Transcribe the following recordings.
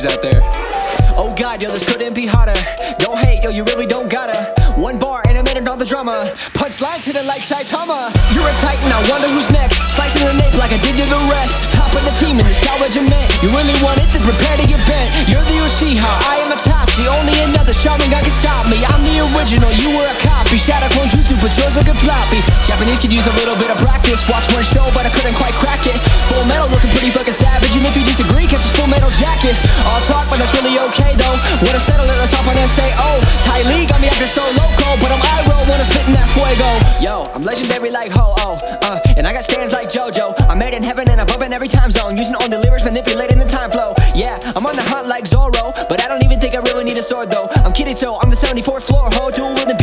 waves out there. Oh god, yo, this couldn't be hotter. Don't hate, yo, you really don't gotta. One bar and I made the drama. Punchlines hit it like Saitama. You're a titan, I wonder who's next. Slicing the nape like I did to the rest. Top of the team in this scout regiment. You really want it, then prepare to get bent. You're the Uchiha, I am a Itachi. Only another Sharingan can stop me. I'm the original, you were a copy. Shadow clone jutsu, but yours looking floppy. Japanese could use a little bit of practice. Watch one show, but I couldn't quite crack it. Full metal looking pretty fucking savage. Jacket. All talk, but that's really okay though. Wanna settle it, let's hop on and say, oh. Ty Lee got me acting so loco, but I'm Iroh when I'm spitting that fuego. Yo, I'm legendary like Ho Oh, uh, and I got stands like JoJo. I'm made in heaven and I'm every time zone, using all the lyrics, manipulating the time flow. Yeah, I'm on the hunt like Zorro, but I don't even think I really need a sword though. I'm Kirito, I'm the 74th floor ho, dual with the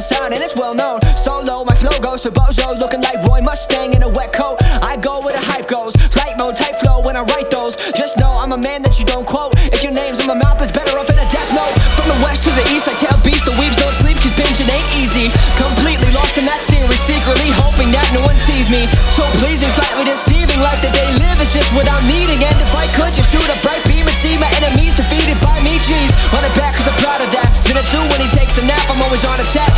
facade and it's well known. Solo, my flow goes to Bozo, looking like Roy Mustang in a wet coat. I go where the hype goes, flight mode type flow when I write those. Just know I'm a man that you don't quote. If your name's in my mouth, it's better off in a death note. From the west to the east, I tell beast the weaves don't sleep, cause binging ain't easy. Completely lost in that series, secretly hoping that no one sees me. So pleasing, slightly deceiving, like the day live is just what I'm needing. And if I could just shoot a bright beam and see my enemies defeated by me, jeez. Run it back, cause I'm proud of that. Zenitsu when he takes a nap, I'm always on attack,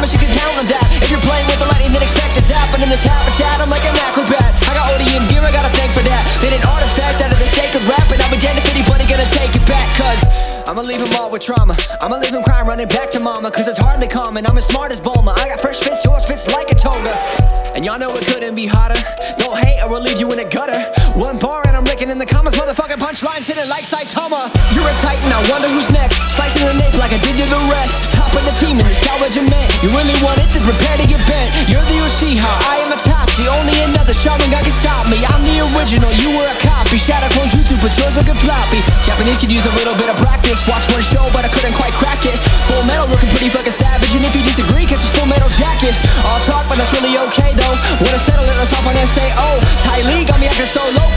promise you can count on that. If you're playing with the lightning, then expect it to happen in this habitat. I'm like an acrobat. I got ODM gear, I gotta thank for that. They an artifact out of the sacred rap, and I'm a dead if anybody gonna take it back, cause. I'ma leave him all with trauma. I'ma leave him crying, running back to mama. Cause it's hardly common. I'm as smart as Bulma. I got fresh fits, yours fits like a toga. And y'all know it couldn't be hotter. Don't hate or we'll leave you in a gutter. One bar and I'm licking in the comments. Motherfucking punchlines hitting like Saitama. You're a titan, I wonder who's next. Slicing the nape like I did to the rest. Of the team in this regiment. You really want it, then prepare to get bent. You're the Uchiha, I am Itachi. Only another Sharingan can stop me. I'm the original, you were a copy. Shadow clone jutsu, but yours look floppy. Japanese could use a little bit of practice. Watch one show, but I couldn't quite crack it. Full metal looking pretty fucking savage. And if you disagree, catch a full metal jacket. All talk, but that's really okay though. Wanna settle it, let's hop on and say, oh. Ty Lee got me acting so loco.